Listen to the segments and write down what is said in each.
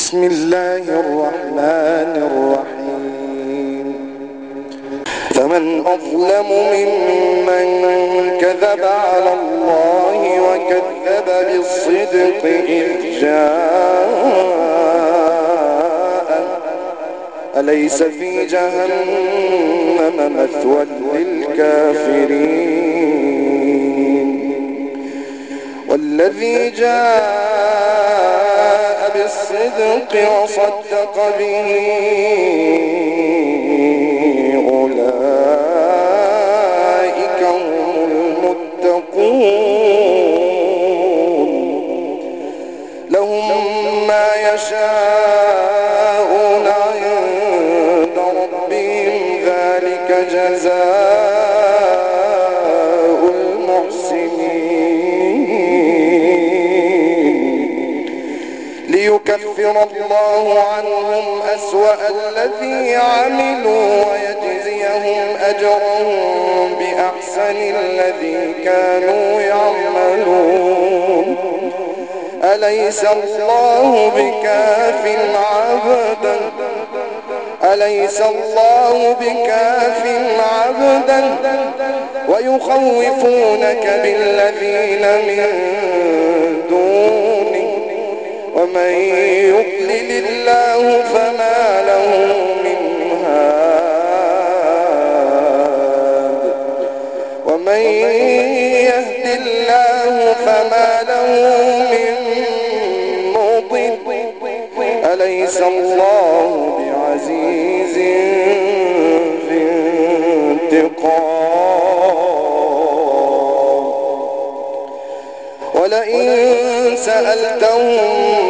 بسم الله الرحمن الرحيم. فمن أظلم ممن كذب على الله وكذب بالصدق إذ جاء. أليس في جهنم مثوى للكافرين؟ والذي جاء الصدق وصدق به أولئك هم المتقون. ليكفر الله عنهم أسوأ الذي عملوا ويجزيهم أجرهم بأحسن الذي كانوا يعملون. أليس الله بكاف عبدا؟ أليس الله بكاف عبدا؟ ويخوفونك بالذين من دونه ومن يضلل الله فما له من هاد. ومن يهد الله فما له من مضل. أليس الله بعزيز ذي انتقام؟ ولئن سألتهم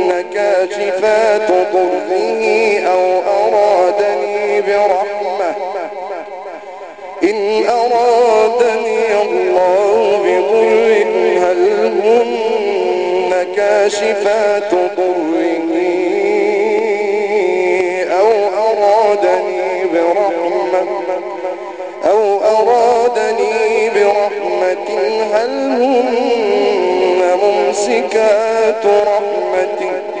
كاشفات ضره أو أرادني برحمة. إن أرادني الله بضر هل هن كاشفات ضره أو أرادني برحمة. أو أرادني برحمة هل هن ممسكات رحمته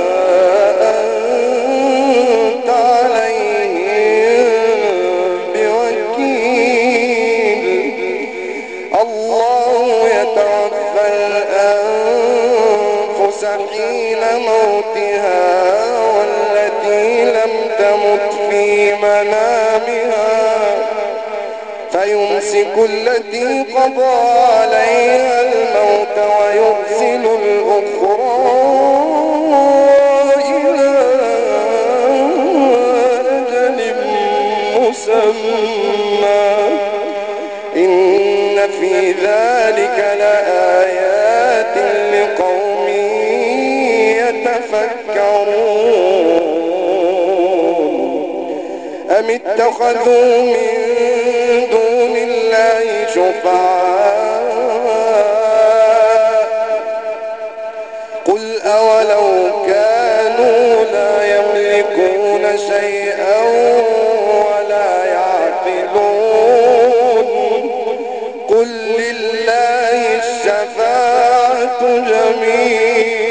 موتها والتي لم تمت في منامها فيمسك التي قضى عليها الموت ويرسل الأخرى يتفكرون أم اتخذوا من دون الله شفعاء؟ قل أولو كانوا لا يملكون شيئا ولا يعقلون؟ قل لله الشفاعة جميعا.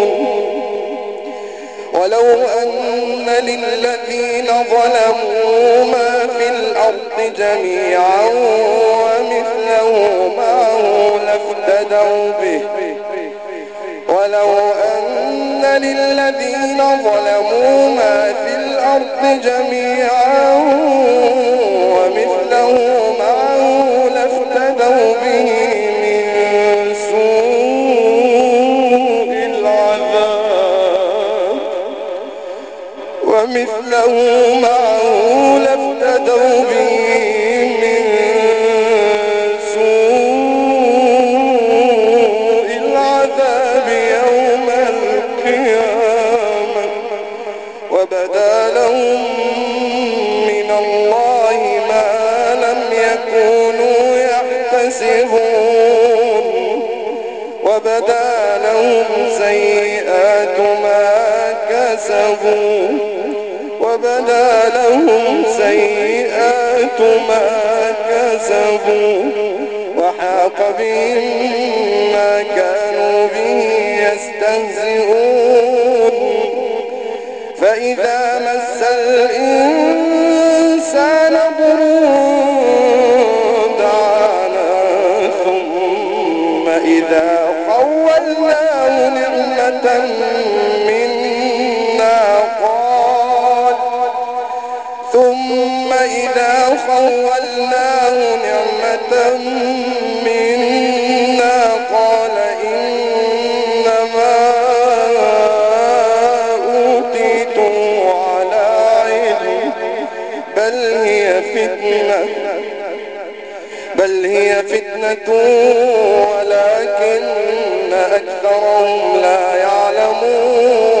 ولو أن للذين ظلموا ما في الأرض جميعا ومثله معه لافتدوا به. ولو أن للذين ظلموا ما في الأرض جميعا ومثله معه لافتدوا به. ومثله معه لافتدوا به من سوء العذاب يوم القيامة. وبدا لهم من الله ما لم يكونوا يحتسبون. وبدا لهم سيئات ما كسبوا. وبدا لهم سيئات ما كسبوا وحاق بهم ما كانوا به يستهزئون. فإذا مس الإنسان ضر دعانا ثم إذا خولناه نعمة إذا نعمة منا قال إنما أوتيته على علم بل هي فتنة، بل هي فتنة، ولكن أكثرهم لا يعلمون.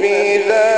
في ذلك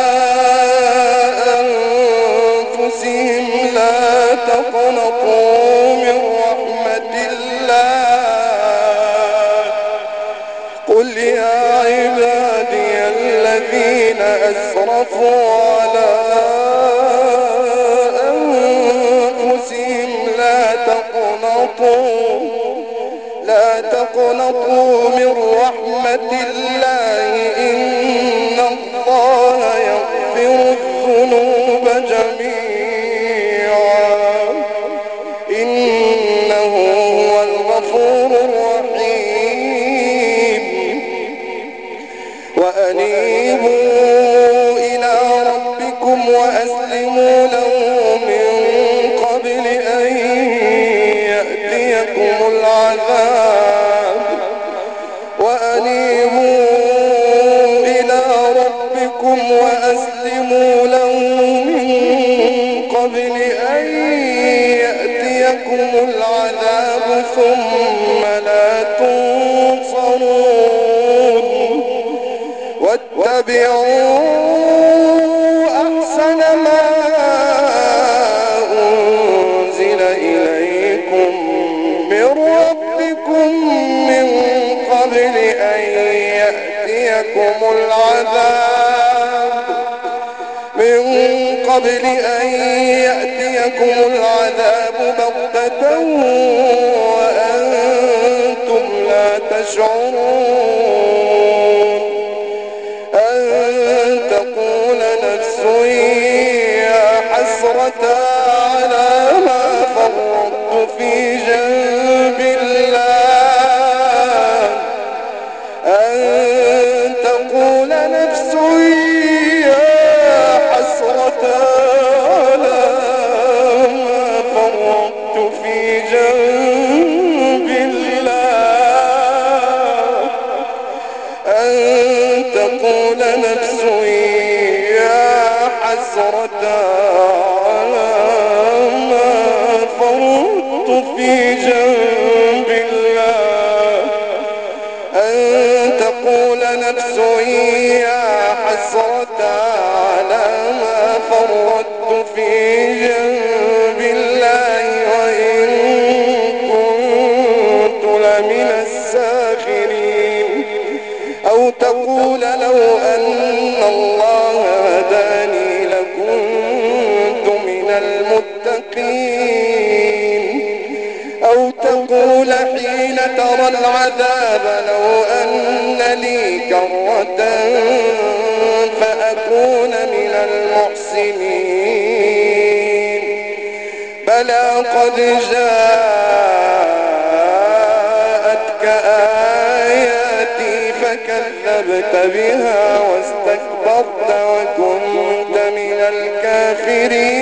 الذين أسرفوا على أنفسهم. لا تقنطوا لا تقنطوا من رحمة الله. ثم لا تنصرون واتبعوا أحسن ما أنزل إليكم من ربكم من قبل أن يأتيكم العذاب من قبل أن يأتيكم العذاب بغتة لا أن تقول نفس يا حسرة على ما فرطت في جنبي. تقول لو أن الله المتقين أو تقول حين ترى العذاب لو أن لي كرة فأكون من المحسنين. بلى قد جاءتك آياتي فكذبت بها واستكبرت وكنت من الكافرين.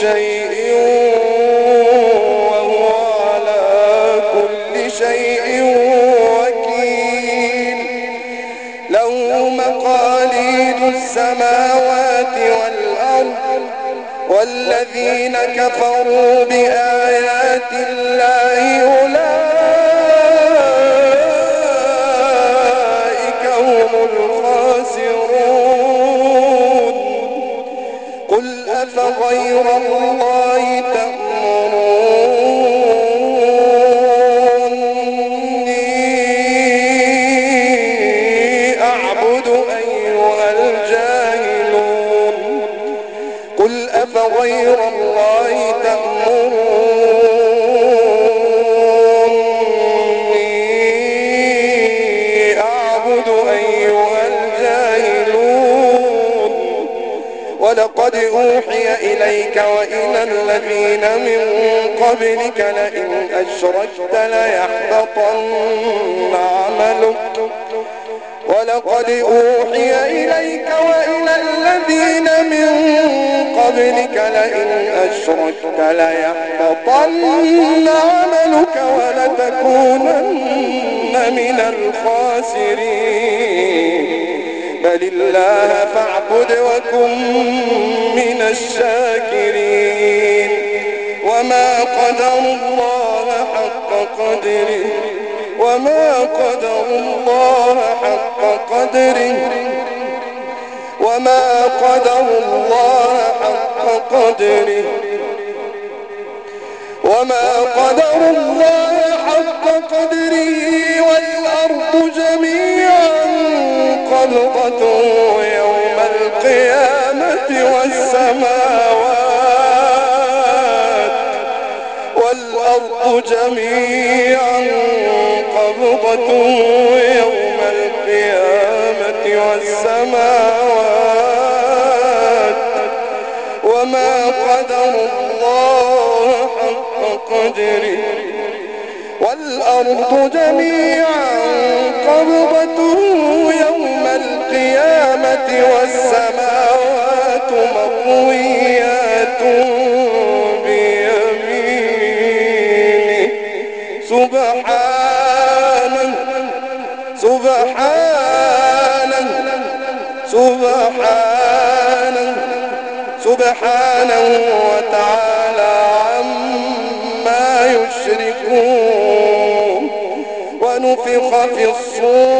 شيء وهو على كل شيء وكيل. له مقاليد السماوات والأرض، والذين كفروا بآيات الله أولئك أفغير الله تأمروني ولقد أوحي إليك وإلى الذين من قبلك لئن أشركت ليحبطن عملك. ولقد أوحي إليك وإلى الذين من قبلك لئن أشركت ليحبطن عملك ولتكونن من الخاسرين. الله فاعبد وكن من الشاكرين. وما قدر الله حق قدره. وما قدر الله حق قدره. وما قدر الله حق قدره. وما قدر الله حق قدره. والأرض جميعا قبضته يوم القيامة والسماوات والأرض جميعا قبضته يوم القيامة والسماوات وما قدر الله حق قدره والأرض جميعا قبضته يوم القيامة والسماوات مطويات بيمينه. سبحانه سبحانه سبحانه سبحانه وتعالى عما يشركون. ونفخ في الصور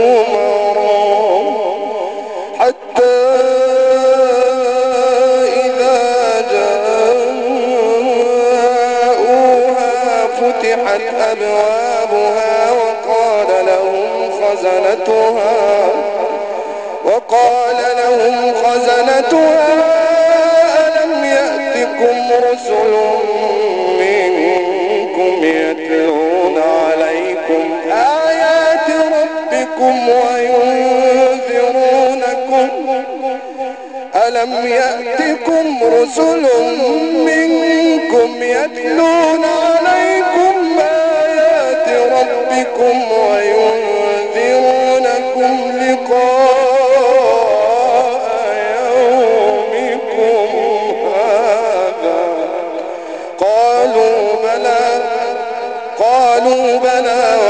زمرا حتى إذا جاءوها فتحت أبوابها وقال لهم خزنتها، وقال لهم خزنتها، ألم يأتكم رسل منكم يتلون عليكم؟ آيات ربكم وينذرونكم. ألم يأتكم رسل منكم يتلون عليكم آيات ربكم وينذرونكم لقاء يومكم هذا. قالوا بلى قالوا بلى.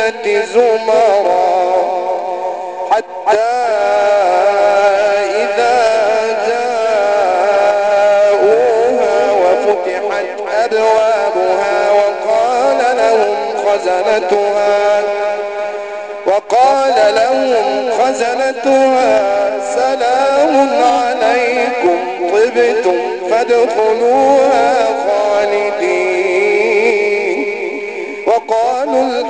الجنة زمرا حتى إذا جاءوها وفتحت أبوابها وقال لهم خزنتها، وقال لهم خزنتها، سلام عليكم، طبتم فادخلوها خالدين.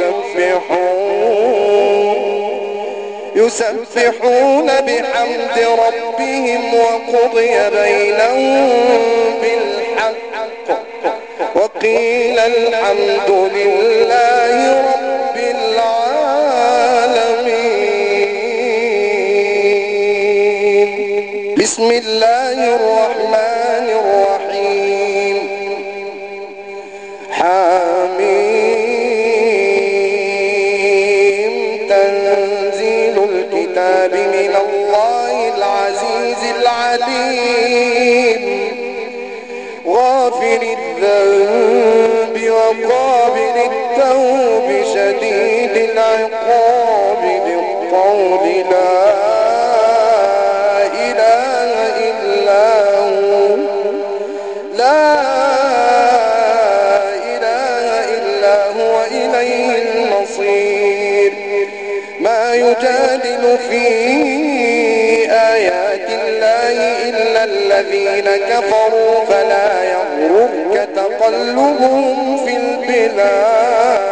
يسبحون. يسبحون بحمد ربهم وقضي بينهم بالحق. وقيل الحمد لله رب العالمين. بسم الله الرحمن بالطول لا إله إلا هو. لا إله إلا هو إليه المصير. ما يجادل في آيات الله إلا الذين كفروا فلا يغررك تقلبهم في البلاد.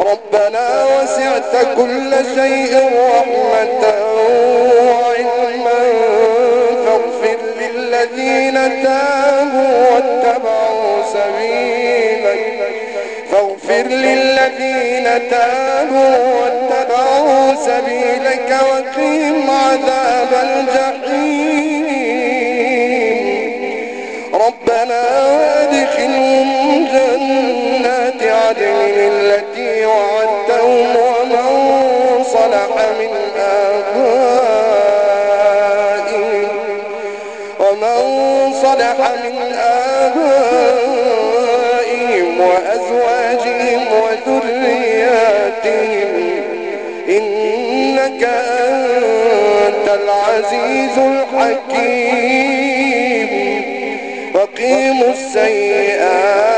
ربنا وسعت كل شيء رحمة وعلما فاغفر للذين تابوا واتبعوا سبيلك فاغفر للذين تابوا واتبعوا سبيلك وقهم عذاب الجحيم. ربنا وادخلهم جنات عدن صلح من آبائهم وأزواجهم وذرياتهم إنك أنت العزيز الحكيم. وقيموا السيئات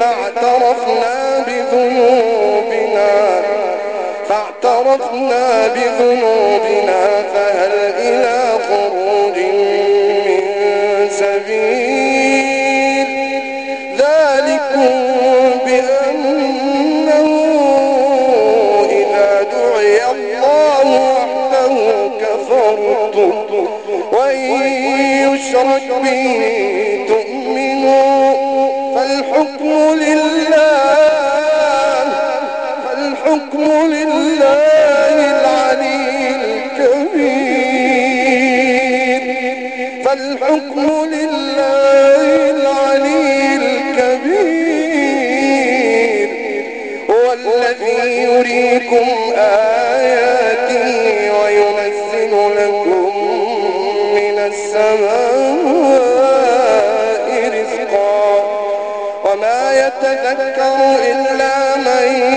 فاعترفنا بذنوبنا فاعترفنا بذنوبنا، فهل إلى خروج من سبيل؟ ذلكم بأنه إذا دعي الله وحده كفرتم، وإن يشرك به تؤمنوا فالحكم لله فالحكم لله العلي الكبير. فالحكم لله العلي الكبير. هو الذي يريكم آياته وينزل لكم من السماء يتذكر إلا من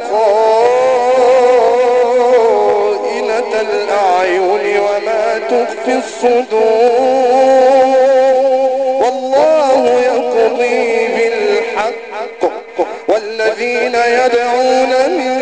خائنة الأعين وما تخفي الصدور. والله يقضي بالحق. والذين يدعون من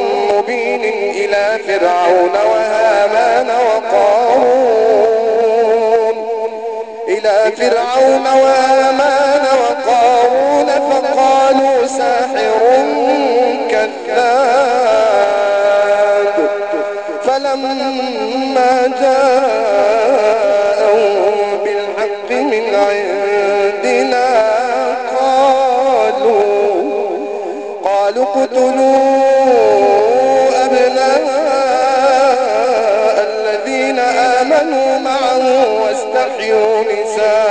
مبين إلى فرعون وهامان وقارون. إلى فرعون وهامان وقارون فقالوا ساحر كذاب. فلما جاءهم بالحق من عندنا قالوا قالوا اقتلوا آمنوا معه واستحيوا نساءهم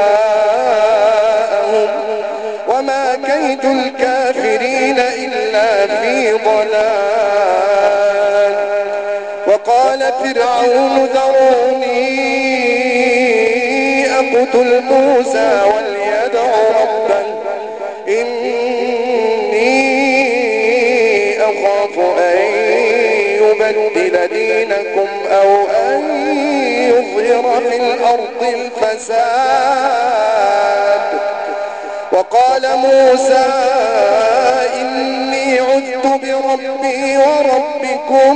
وما كيد الكافرين إلا في ضلال. وقال فرعون ذروني أقتل موسى وليدع ربه. إني أخاف أن يبدل دينكم أو أن يظهر في الأرض الفساد. وقال موسى، إني عذت بربي وربكم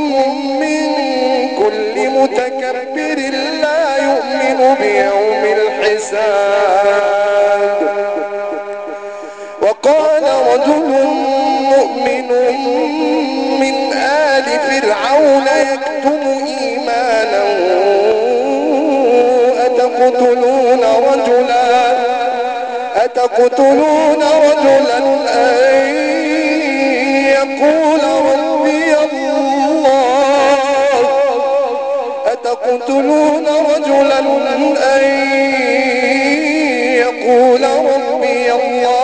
من كل متكبر لا يؤمن بيوم الحساب. وقال رجل أتقتلون رجلا؟ أتقتلون رجلا أن يقول ربي الله؟ أتقتلون رجلا أن يقول ربي الله؟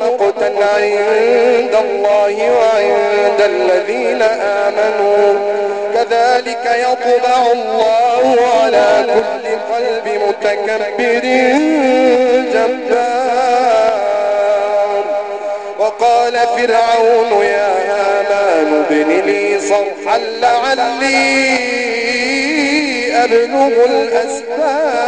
مقتا عند الله وعند الذين آمنوا. كذلك يطبع الله على كل قلب متكبر جبار. وقال فرعون يا هامان ابن لي صرحا لعلي أبلغ الأسباب.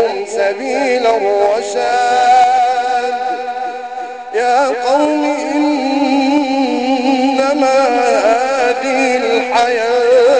لهم سبيل الرشاد. يا قوم إنما هذه الحياة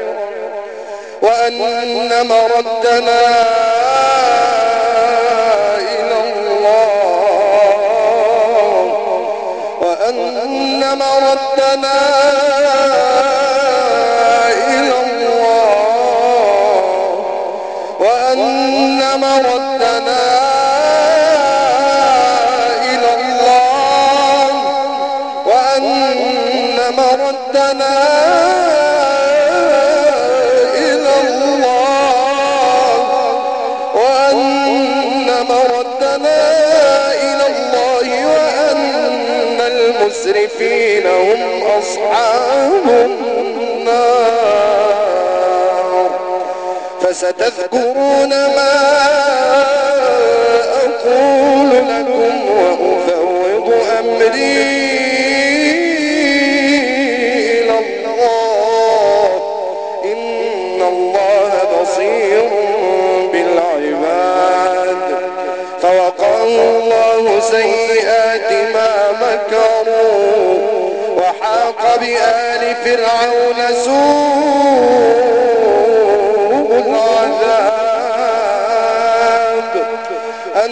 وأن مردنا إلى الله. وأن مردنا إلى الله. وأن مردنا المسرفين هم أصحاب النار. فستذكرون ما أقول لكم وأفوض أمري. فرعون سوء العذاب. أن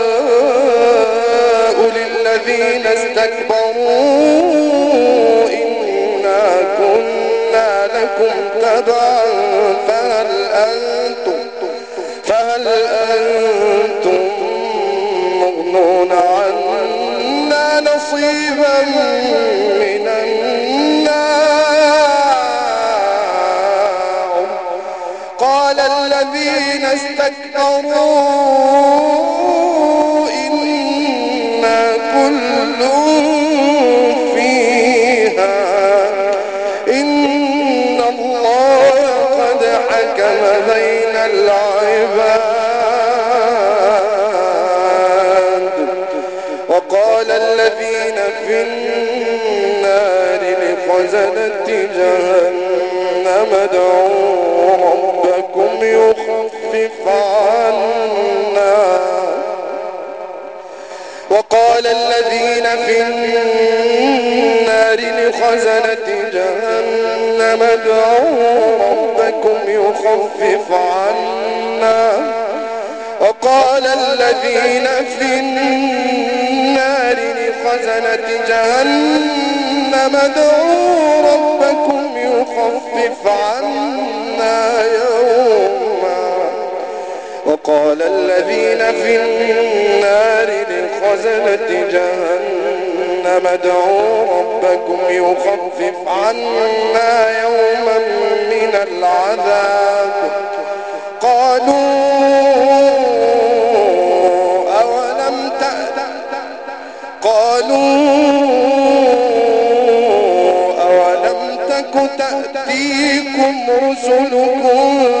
الذين استكبروا، إنا كنا لكم تبعا، فهل أنتم فهل أنتم مغنون عنا نصيبا من النار لخزنة جهنم ادعوا ربكم يخفف عنا. وقال الذين في النار لخزنة جهنم ادعوا ربكم يخفف عنا. وقال الذين في النار لخزنة جهنم ادعوا ربكم يخفف عنا يوما وقال الذين في النار لخزنة جهنم ادعوا ربكم يخفف عنا يوما من العذاب قالوا أولم تأت قالوا تأتيكم رسلكم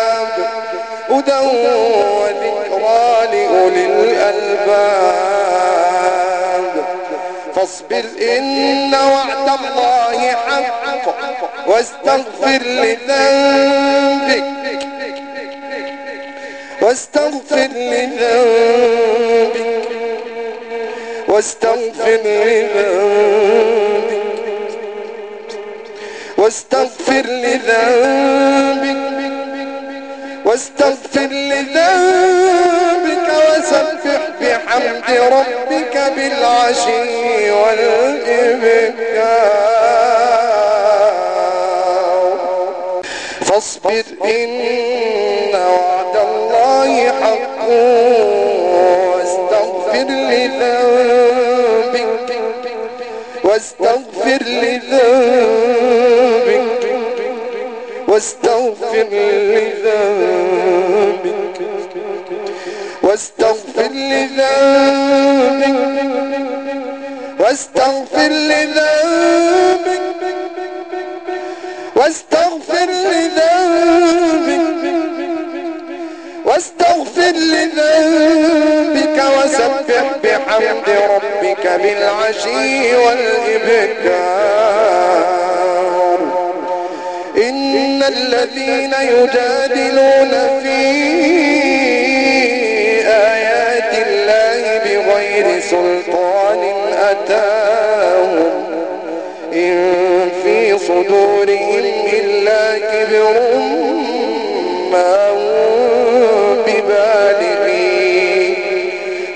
هدى وذكرى لأولي الألباب فاصبر إن وعد الله حق واستغفر لذنبك واستغفر لذنبك واستغفر لذنبك واستغفر لذنبك واستغفر لذنبك وسبح بحمد ربك بالعشي والإبكار. فاصبر إن وعد الله حق. واستغفر لذنبك. واستغفر لذنبك. واستغفر لذنبك واستغفر لذنبك واستغفر لذنبك واستغفر لذنبك واستغفر لذنبك، وسبح بحمد ربك بالعشي والإبكار. الذين يجادلون في آيات الله بغير سلطان أتاهم إن في صدورهم إلا كبر ما هم ببالغين.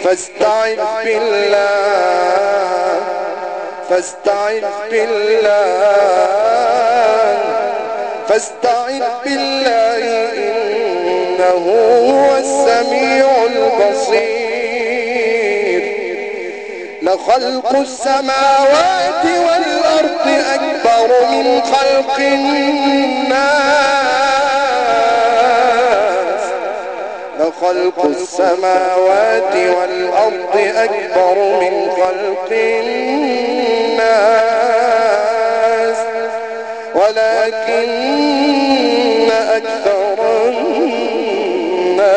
فاستعذ بالله فاستعذ بالله. فاستعذ بالله إنه هو السميع البصير. لخلق السماوات والأرض أكبر من خلق الناس. لخلق السماوات والأرض أكبر من خلق الناس. ولكن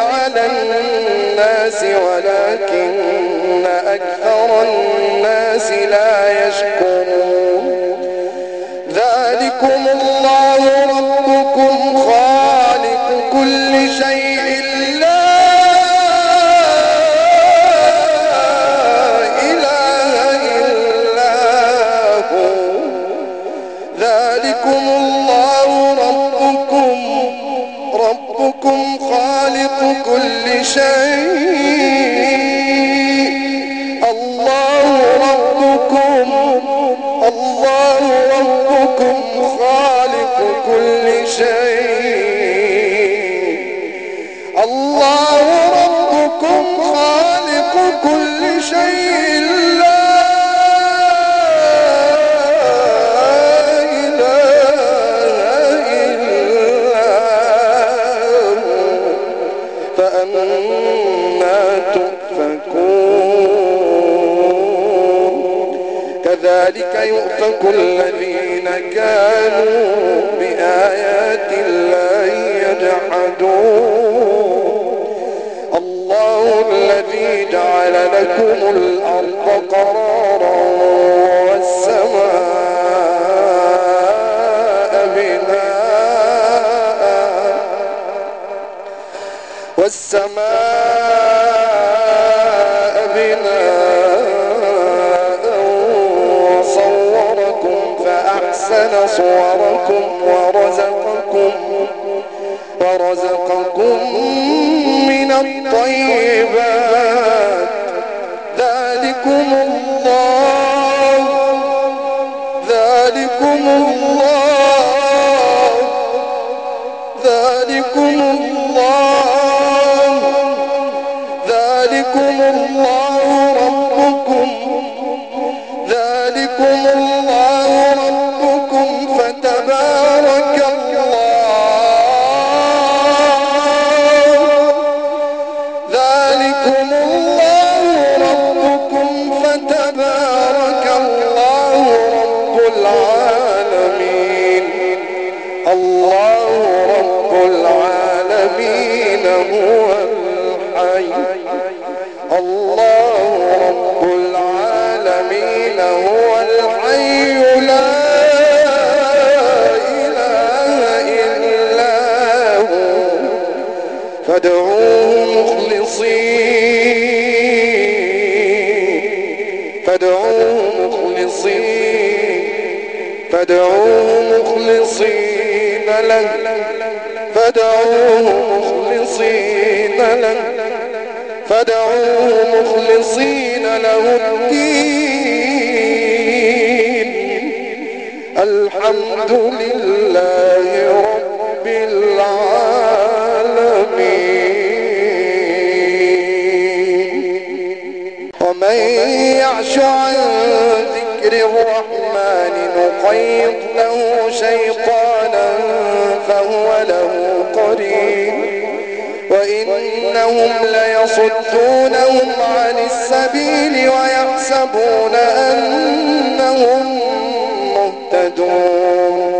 على الناس ولكن أكثر الناس لا يشكرون. ذلكم الله كل شيء. الله ربكم خالق كل شيء. ذلك يؤفك الذي كانوا بآيات الله يجحدون. الله الذي جعل لكم الأرض قرارا والسماء بناء والسماء أحسن صوركم ورزقكم ورزقكم من الطيب. فادعوه مخلصين له. فادعوه مخلصين له. فادعوه مخلصين له الدين. الحمد لله رب العالمين. ومن يعش عن الرحمن له شيطانا فهو له قرين. وإنهم ليصدونهم عن السبيل ويحسبون أنهم مهتدون.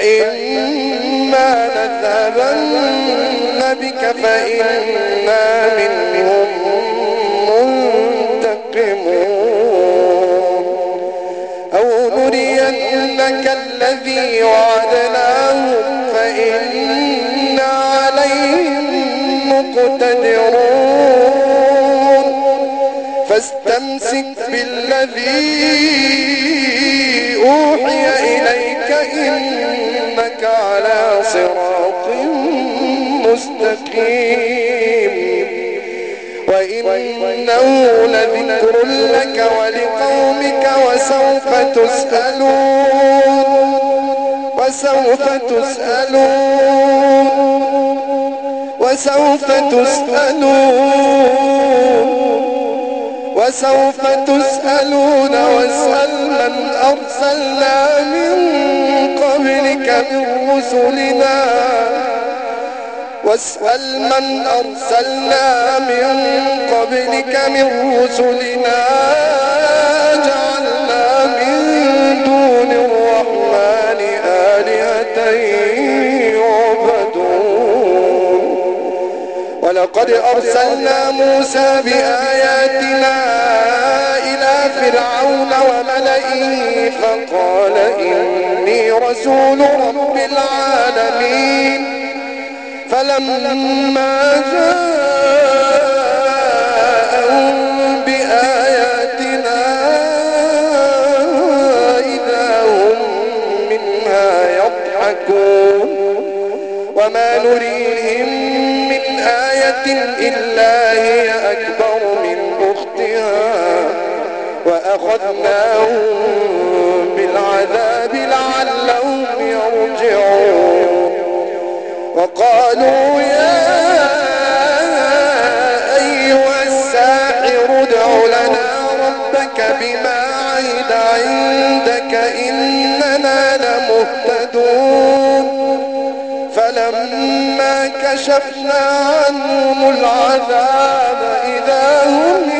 فإما نذهبن بك فإنا منهم منتقمون أو نرينك الذي وعدناهم فإنا عليهم مقتدرون فاستمسك بالذي على صراط مستقيم. وإنه لذكر لك ولقومك وسوف تسألون. وسوف تسألون. وسوف تسألون. وسوف تسألون واسأل من أرسلنا من قبلك من رسلنا واسأل من أرسلنا من قبلك من رسلنا جعلنا من دون الرحمن آلهة يعبدون. ولقد أرسلنا موسى بآياتنا فرعون وملئه فقال إني رسول رب العالمين. فلما جاءهم بآياتنا إذا هم منها يضحكون. وما نريهم من آية إلا هي أكبر. وأخذناهم بالعذاب لعلهم يرجعون. وقالوا يا أيها الساحر ادع لنا ربك بما عهد عندك إننا لمهتدون. فلما كشفنا عنهم العذاب إذا هم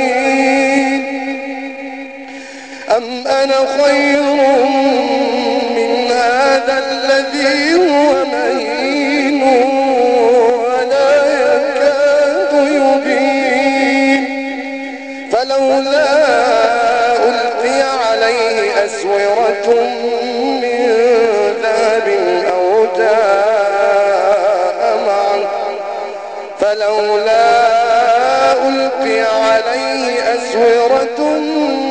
أم أنا خير من هذا الذي هو مهين ولا يكاد يبين فلولا ألقي عليه أسورة من ذهب أو جاء معه فلولا ألقي عليه أسورة من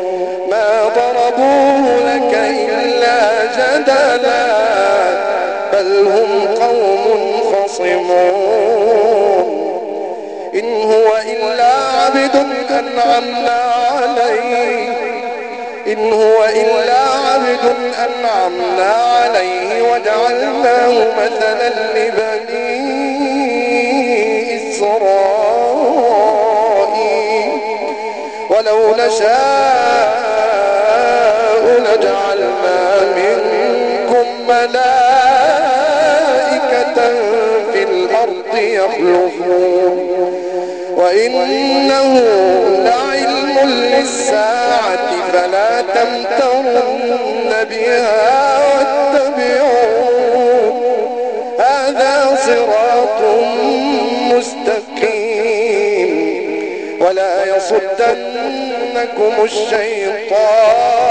ما ضربوه لك إلا جدلا بل هم قوم خصمون إن هو إلا عبد أنعمنا عليه. إن هو إلا عبد أنعمنا عليه وجعلناه مثلا لبني إسرائيل. ولو نشاء ملائكة في الأرض يخلفون. وإنه لعلم للساعة، فلا تمترن بها واتبعون. هذا صراط مستقيم. ولا يصدنكم الشيطان.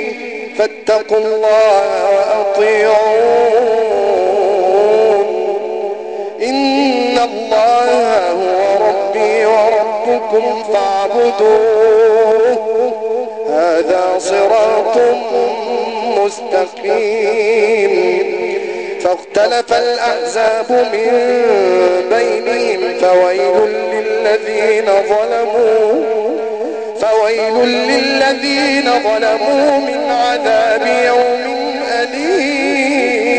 فاتقوا الله وأطيعون. إن الله هو ربي وربكم فاعبدوه. هذا صراط مستقيم. فاختلف الأحزاب من بينهم، فويل للذين ظلموا. فويل للذين ظلموا من عذاب يوم أليم.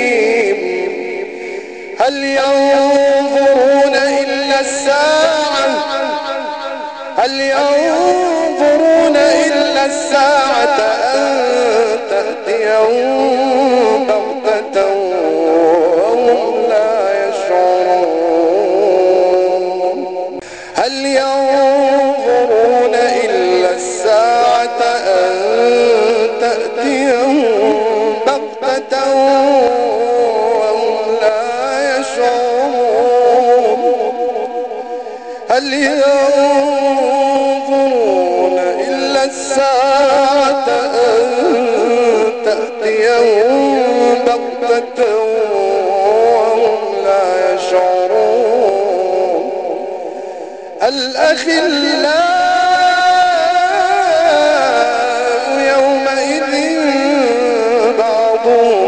هل ينظرون إلا الساعة؟ هل ينظرون إلا الساعة أن تأتيهم وهم لا يشعرون؟ هل ينظرون إلا أن تأتيهم بغتة وهم لا يشعرون. الأخلاء يومئذ بعضهم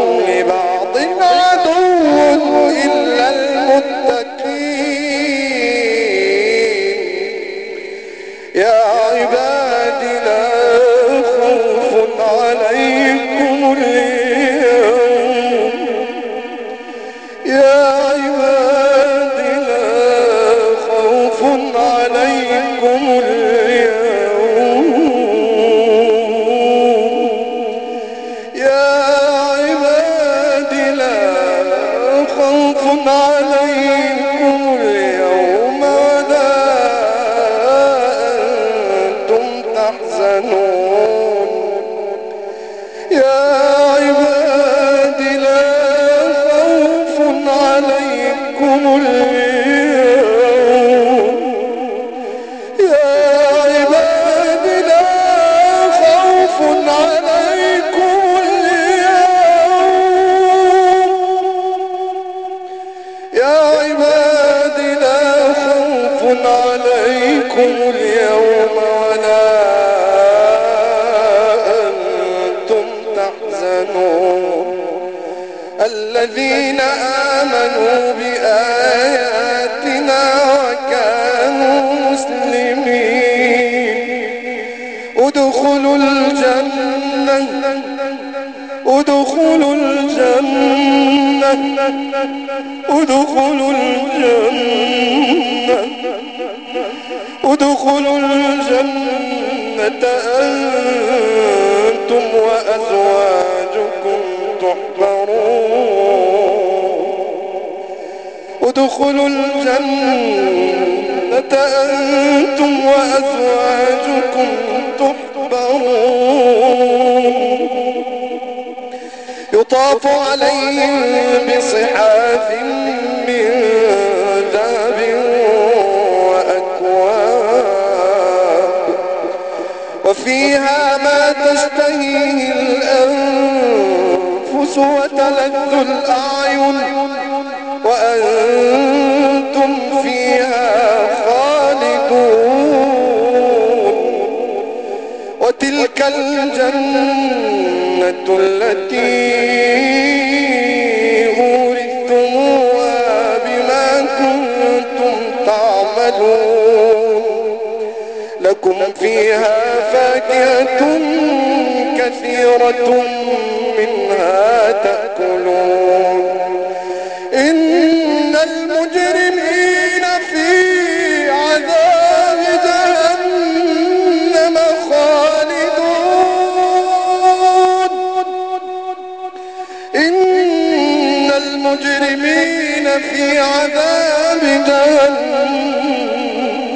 الذين آمنوا بآياتنا وكانوا مسلمين. ادخلوا الجنة. ادخلوا الجنة. ادخلوا الجنة. ادخلوا الجنة. أنتم وأزواجكم تحبرون ادخلوا الجنة أنتم وأزواجكم تحبرون. يطاف عليهم بصحاف من ذهب وأكواب. وفيها ما تشتهيه الأنفس وتلذ الأعين الجنة التي أورثتموها بما كنتم تعملون. لكم فيها فاكهة كثيرة منها تأكلون.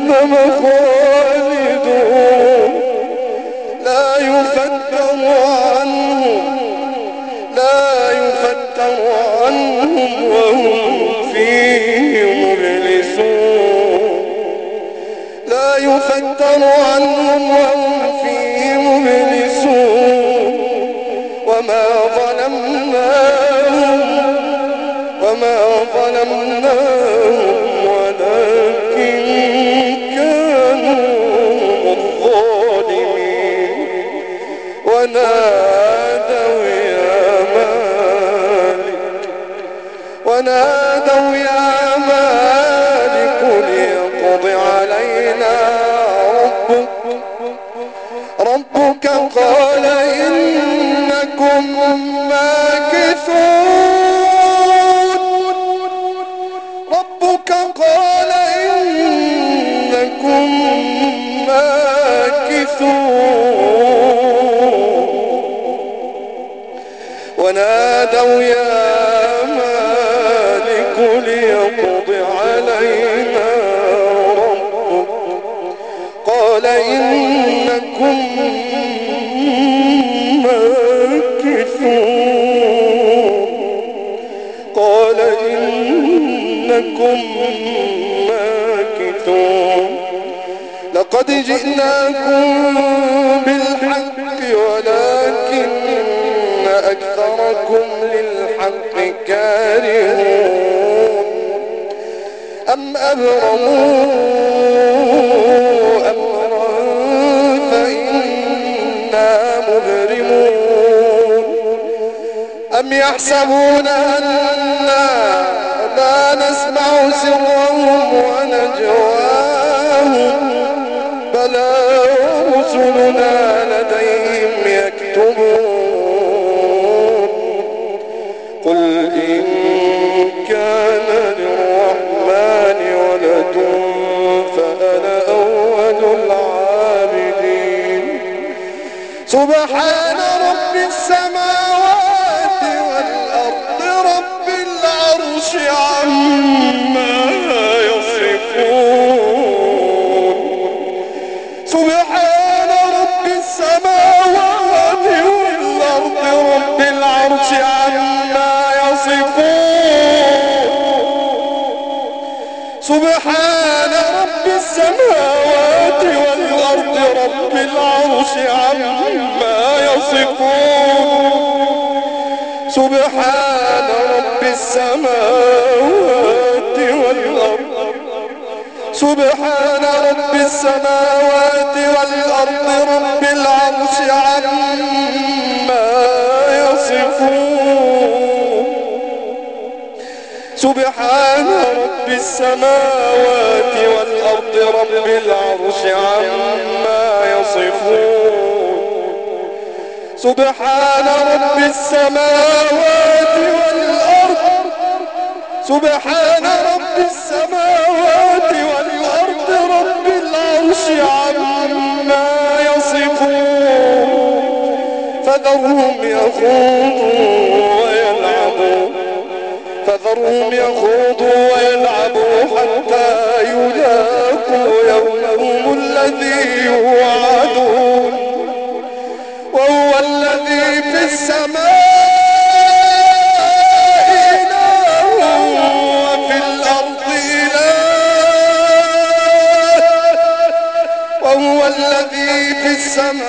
جهنم خالدون۔ لا يفتر عنهم، لا يفتر عنهم وهم فيه مبلسون۔ لا يفتر عنهم وهم فيه مبلسون۔ وما ظلمناهم وما ظلمناهم ونادوا يا مالك ونادوا يا مالك ليقض علينا ربك. ربك قال إنكم ماكثون. ربك قال إنكم ماكثون. ونادوا يا مالك ليقض علينا ربك. قال إنكم ماكثون. قال إنكم ماكثون. لقد جئناكم بالحق أكثركم للحق كارهون أم أبرموا أمرا فإنا مبرمون أم يحسبون أنا لا نسمع سرهم ونجواهم بلى رسلنا لديهم يكتبون سبحان رب السماوات والأرض، رب العرش عما يصفون. سبحان رب السماوات والأرض، رب العرش عما يصفون. سبحان رب السماوات والأرض. رب العرش عما يصفون. سبحان رب السماوات والأرض. سبحان رب السماوات والأرض رب العرش عما يصفون. سبحان رب السماوات والأرض رب العرش عما يصفون. سبحان رب السماوات والأرض. سبحان رب السماوات والأرض رب العرش عما يصفون. فذرهم يخوضوا ويلعبوا فذرهم يخوضوا ويلعبوا حتى يلاقوا يومهم الذي يوعدون وهو الذي في السماء السماء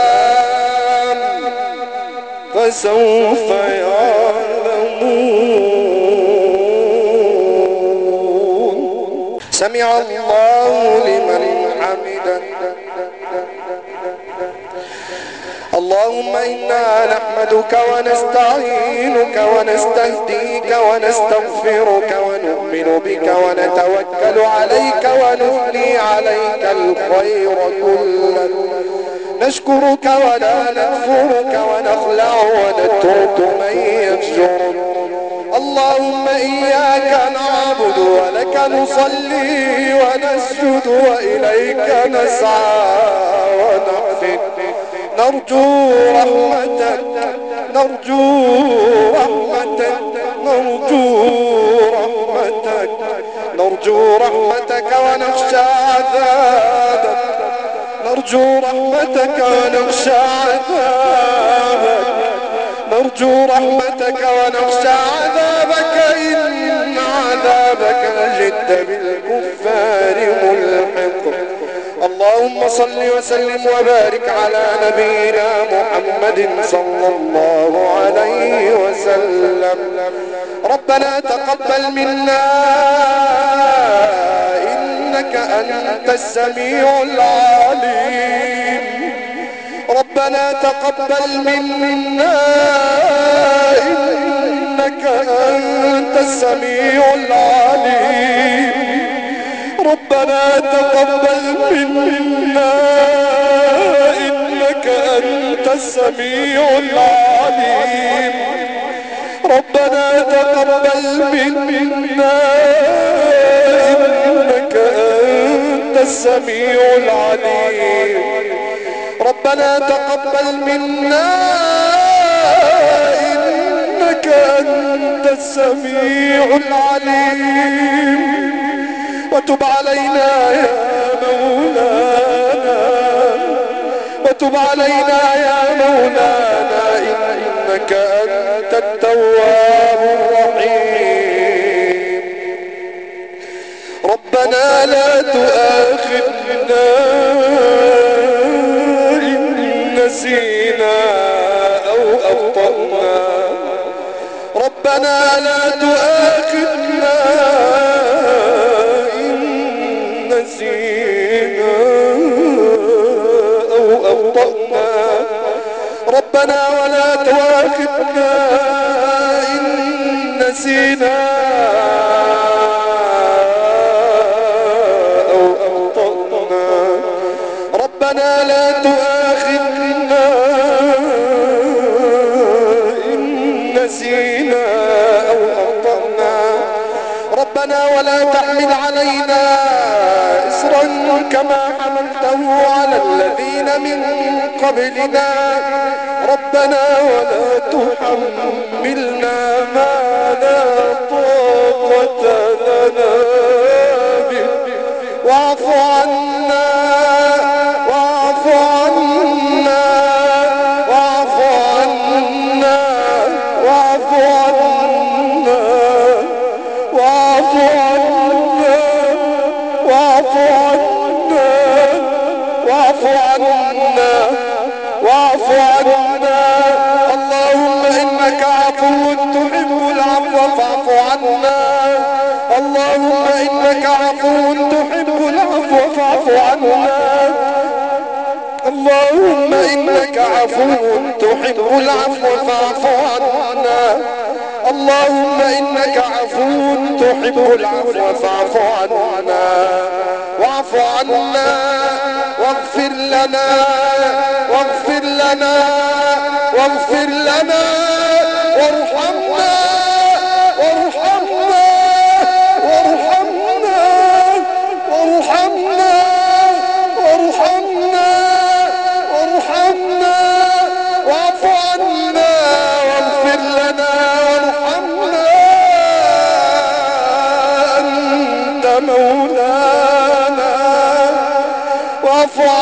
فسوف يعلمون. سمع الله لمن حمده. اللهم إنا نحمدك ونستعينك ونستهديك ونستغفرك ونؤمن بك ونتوكل عليك ونثني عليك الخير كله. نشكرك ولا نكفرك ونخلع ونترك من يفجرك اللهم إياك نعبد ولك نصلي ونسجد وإليك نسعى ونحفد نرجو رحمتك نرجو رحمتك نرجو رحمتك نرجو رحمتك ونخشى عذابك. نرجو رحمتك ونخشى عذابك. نرجو رحمتك ونخشى عذابك. إن عذابك لجد بالكفار ملحق. اللهم صل وسلم وبارك على نبينا محمد صلى الله عليه وسلم. ربنا تقبل منا. إنك أنت السميع العليم. ربنا تقبل منا إنك أنت السميع العليم. ربنا تقبل منا إنك أنت السميع العليم. ربنا تقبل منا إنك السميع العليم. ربنا تقبل منا إنك أنت السميع العليم. وتب علينا يا مولانا. وتب علينا يا مولانا. إنك أنت التواب. لا تؤاخذنا إن نسينا أو أخطأنا. ربنا لا تؤاخذنا إن نسينا أو أخطأنا. ربنا ولا تؤاخذنا إن نسينا قبلنا ربنا ولا تحملنا ما لا طاقة لنا به. واعف عنا إنك عفو تحب العفو فاعف عنا. اللهم إنك عفو تحب العفو فاعف عنا. واعف عنا واغفر لنا واغفر لنا واغفر لنا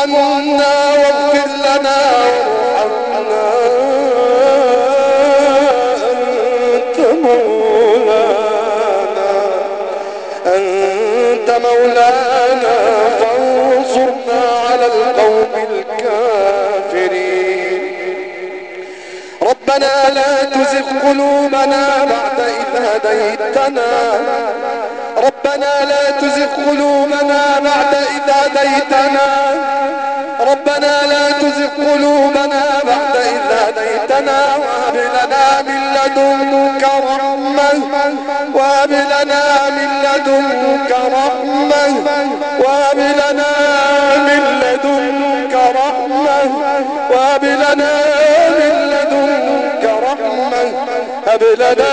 واعف واغفر لنا وارحمنا. أنت مولانا. أنت مولانا. فانصرنا على القوم الكافرين. ربنا لا تزغ قلوبنا بعد إذ هديتنا. ربنا لا تزغ قلوبنا بعد إذا هديتنا. ربنا لا تزغ قلوبنا بعد إذا هديتنا. وهب لنا من لدنك رحمة. وهب لنا من لدنك رحمة. وهب لنا من لدنك رحمة. وهب لنا من لدنك رحمة. هب لنا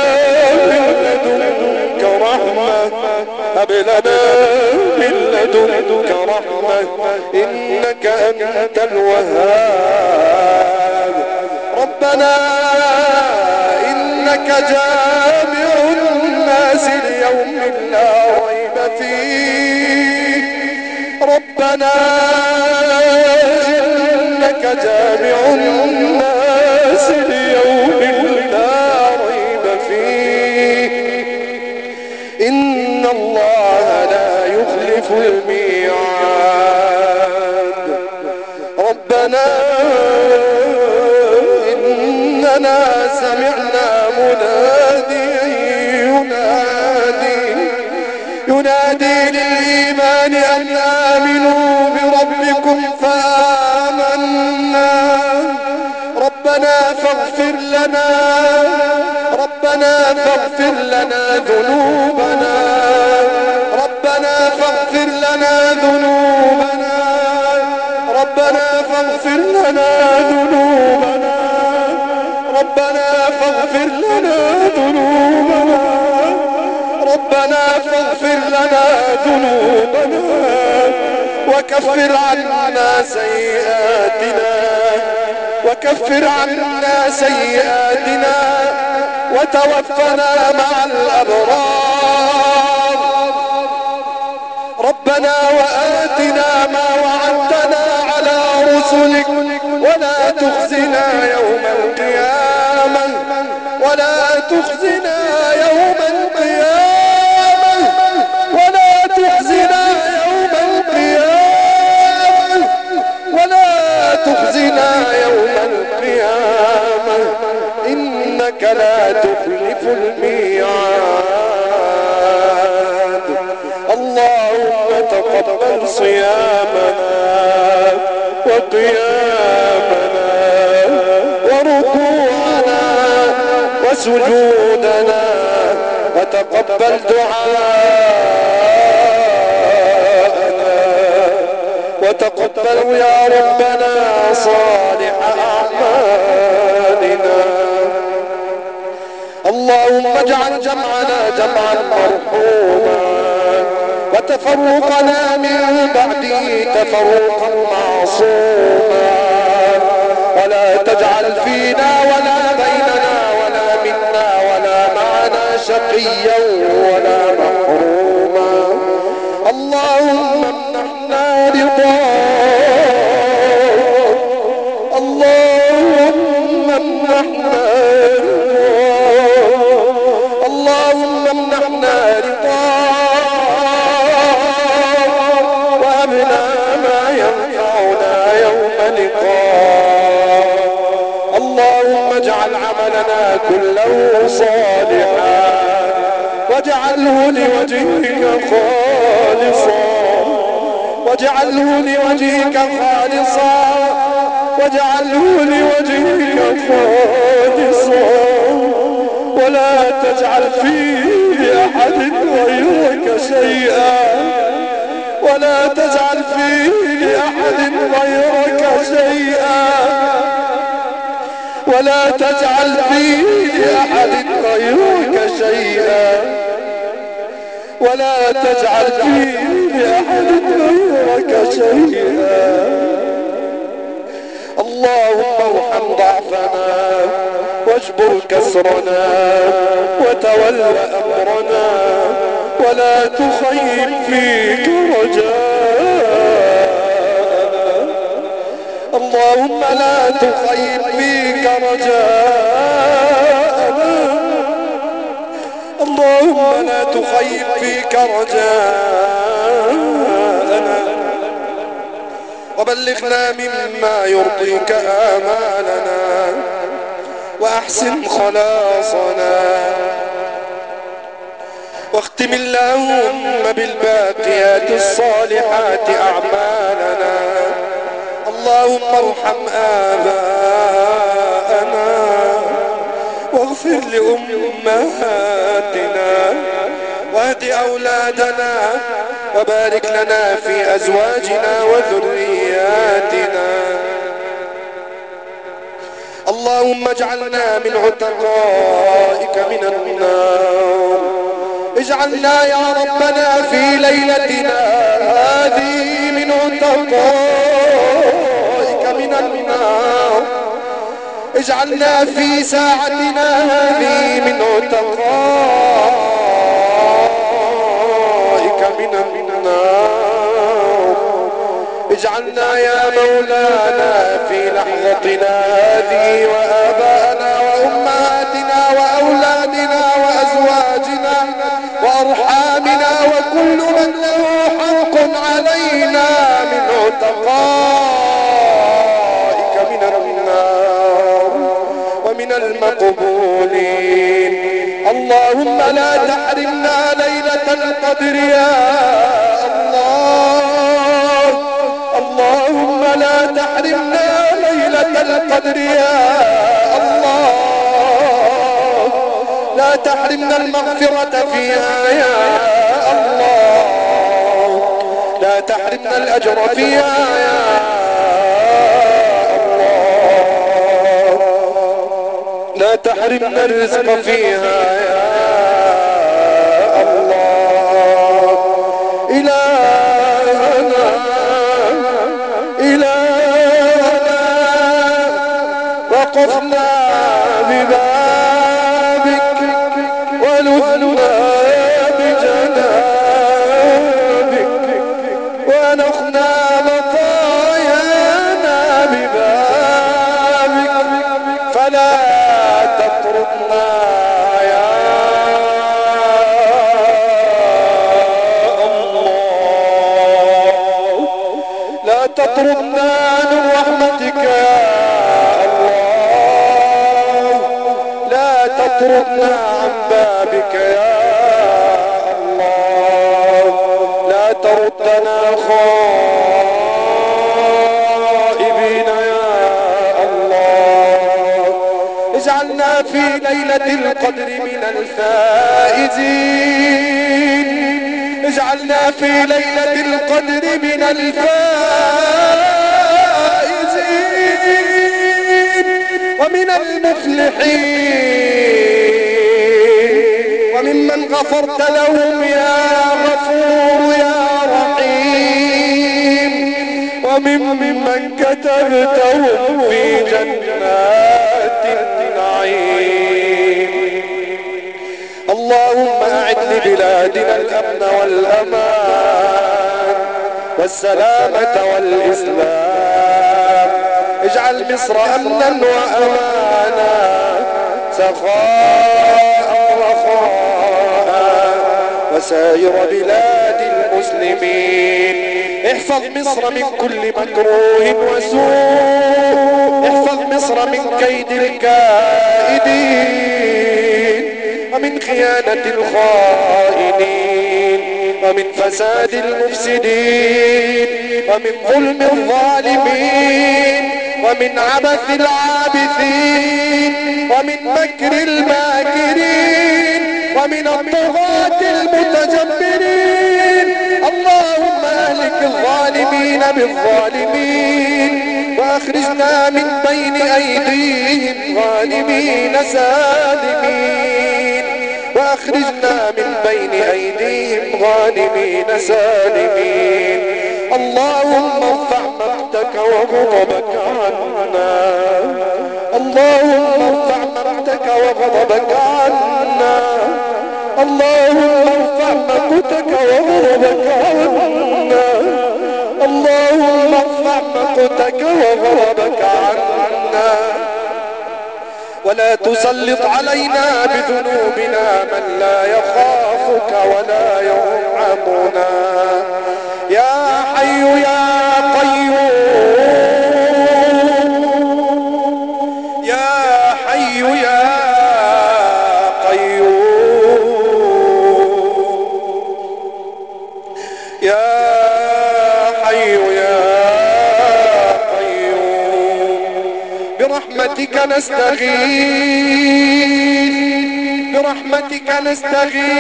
من لدنك هب لنا من لدنك رحمة، إنك أنت الوهاب. ربنا، إنك جامع الناس ليوم لا ريب فيه. ربنا، إنك جامع الناس يخلف الميعاد ربنا إننا سمعنا مناديا ينادي ينادي للإيمان أن آمنوا بربكم فآمنا. ربنا فاغفر لنا، ربنا فاغفر لنا ذنوبنا. لنا ذنوبنا. ربنا فاغفر لنا ذنوبنا. ربنا فاغفر لنا ذنوبنا. وكفر عنا سيئاتنا. وكفر عنا سيئاتنا. وتوفنا مع الأبرار. ربنا وآتنا ما وعدتنا رسلك ولا تخزنا يوم القيامة. ولا تخزنا يوم القيامة. ولا تخزنا يوم القيامة. ولا تخزنا يوم القيامة. إنك لا تخلف الميعاد. اللهم تقبل صيامنا. وقيامنا وركوعنا وسجودنا وتقبل دعاءنا وتقبل يا ربنا صالح أعمالنا. اللهم اجعل جمعنا جمعا مرحوما. وتفرقنا من بعده تفرقا معصوما. ولا تجعل فينا ولا بيننا ولا منا ولا معنا شقيا ولا محروما اللهم عملنا كله صالحا. واجعله لوجهك خالصا. واجعله لوجهك خالصا. واجعله لوجهك خالصا. ولا تجعل فيه لأحد غيرك شيئا. ولا تجعل فيه لأحد غيرك شيئا. ولا تجعل فيه لأحد غيرك شيئا. ولا تجعل فيه لأحد غيرك شيئا. اللهم ارحم ضعفنا واجبر كسرنا وتول أمرنا ولا تخيب فيك رجاءنا اللهم لا تخيب فيك رجاءنا اللهم لا تخيب فيك رجاءنا. وبلغنا مما يرضيك آمالنا. وأحسن خلاصنا. واختم اللهم بالباقيات الصالحات أعمالنا اللهم ارحم آباءنا واغفر لأمهاتنا واهد أولادنا وبارك لنا في أزواجنا وذرياتنا. اللهم اجعلنا من عتقائك من النار. اجعلنا يا ربنا في ليلتنا هذه من عتقائك. اجعلنا في ساعتنا هذه من عتقائك من النار اجعلنا يا مولانا في لحظتنا هذه وآباءنا وأمهاتنا وأولادنا وأزواجنا وأرحامنا وكل من له حق علينا من عتقائك المقبولين. اللهم لا تحرمنا ليلة القدر يا الله. اللهم لا تحرمنا ليلة القدر يا الله. لا تحرمنا المغفرة فيها يا الله. لا تحرمنا الأجر فيها يا لا تحرمنا الرزق فيها يا الله. إلهنا إلهنا. وقفنا ببابك ولذنا بجنابك. ونخنا مطايانا ببابك. فلا تطردنا يا رحمتك يا الله. لا عن بابك يا القدر من الفائزين. اجعلنا في ليلة القدر من الفائزين. ومن المفلحين. وممن غفرت لهم يا غفور يا رحيم. وممن كتبتهم في جنات أعد لبلادنا الأمن والأمان والسلامة والإسلام. اجعل مصر أمنا وأمانا. سخاء رخاء وسائر بلاد المسلمين. احفظ مصر من كل مكروه وسوء. احفظ مصر من كيد الكائدين. ومن خيانة الخائن الخائنين ومن فساد المفسدين، ومن ظلم الظالمين، ومن عبث العابثين، ومن مكر الماكرين، ومن الطغاة المتجبرين. اللهم اهلك الظالمين بالظالمين واخرجنا من بين ايديهم غانمين سالمين. واخرجنا من بين ايديهم غانمين سالمين. اللهم ارفع مقتك وغضبك عنا. اللهم ارفع مقتك وغضبك عنا. اللهم ارفع مقتك وغضبك عنا. اللهم ارفع مقتك وغضبك عنا. ولا تسلط علينا بذنوبنا من لا يخافك ولا يرحمنا. يا حي يا برحمتك نستغيث. برحمتك نستغيث.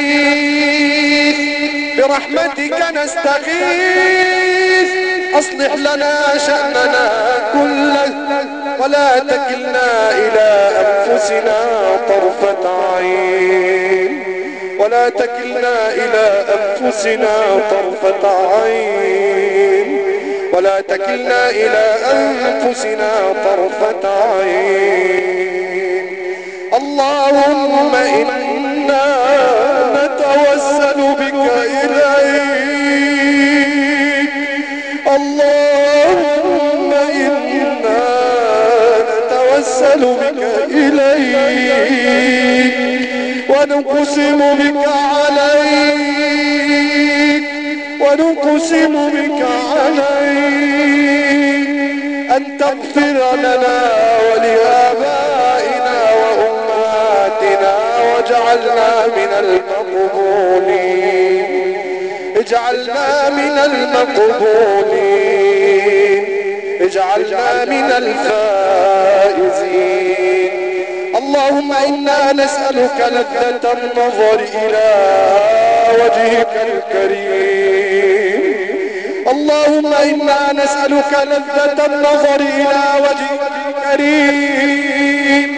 برحمتك نستغيث. أصلح لنا شأننا كله ولا تكلنا إلى أنفسنا طرفة عين. ولا تكلنا إلى أنفسنا طرفة عين. ولا تكلنا إلى أنفسنا طرفة عين. اللهم إنا نتوسل بك إليك. اللهم إنا نتوسل بك إليك. ونقسم بك ونقسم بك عليك أن تغفر لنا ولآبائنا وأمهاتنا واجعلنا من المقبولين. اجعلنا من المقبولين. اجعلنا من الفائزين. اللهم إنا نسألك لذة النظر إلى وجهك الكريم. اللهم إنا نسألك لذة النظر إلى وجهك الكريم.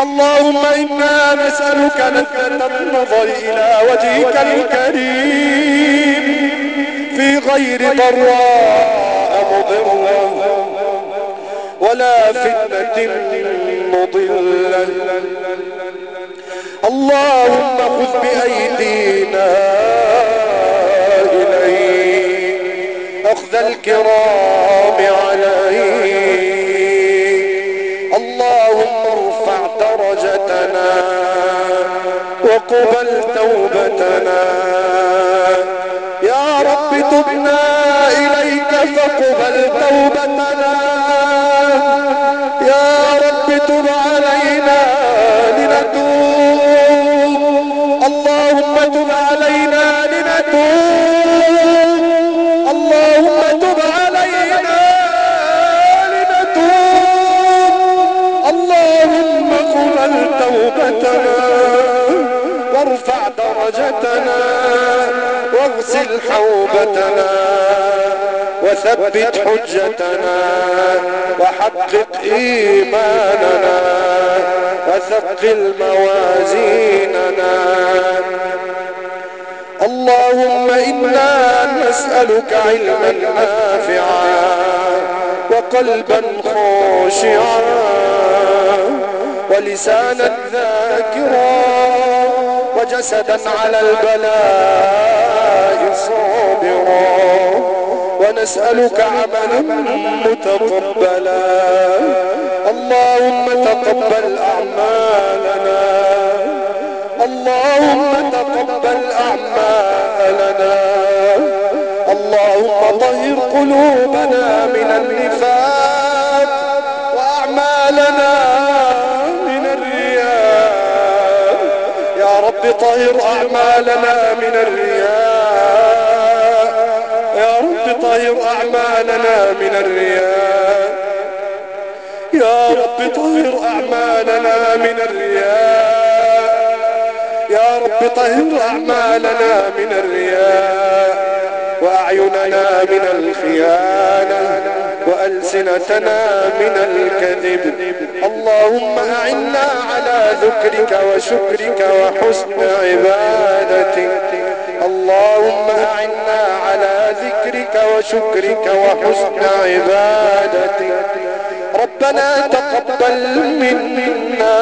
اللهم إنا نسألك لذة النظر إلى وجهك الكريم. في غير ضراء مضرة ولا فتنة مضلة. اللهم خذ بأيدينا الكرام عليك اللهم ارفع درجتنا وقبل توبتنا. يا رب تبنا إليك فقبل توبتنا. يا رب تب علينا لنتوب درجتنا واغسل حوبتنا وثبت حجتنا وحقق إيماننا وثقل موازيننا. اللهم إنا نسألك علما نافعا وقلبا خاشعا ولسانا ذاكرا. وجسدا على البلاء صابرا. ونسألك عملا متقبلا. اللهم تقبل أعمالنا. اللهم تقبل أعمالنا. اللهم طهر قلوبنا من النفاق وأعمالنا. طهر أعمالنا من الرياء يا رب طهر أعمالنا من الرياء يا رب طهر أعمالنا من الرياء يا رب طهر أعمالنا من الرياء وأعيننا من الخيانة وألسنتنا من الكذب. اللهم أعنا على ذكرك وشكرك وحسن عبادتك. اللهم أعنا على ذكرك وشكرك وحسن عبادتك. ربنا تقبل منا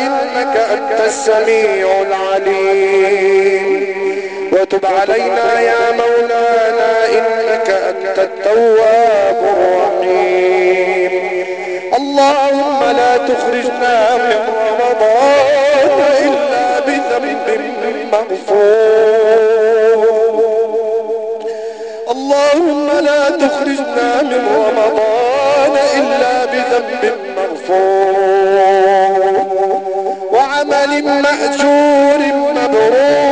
إنك أنت السميع العليم. وتب علينا يا مولانا إنك أنت التواب الرحيم. اللهم لا تخرجنا من رمضان إلا بذنب مغفور. اللهم لا تخرجنا من رمضان إلا بذنب مغفور. وعمل مأجور مبرور.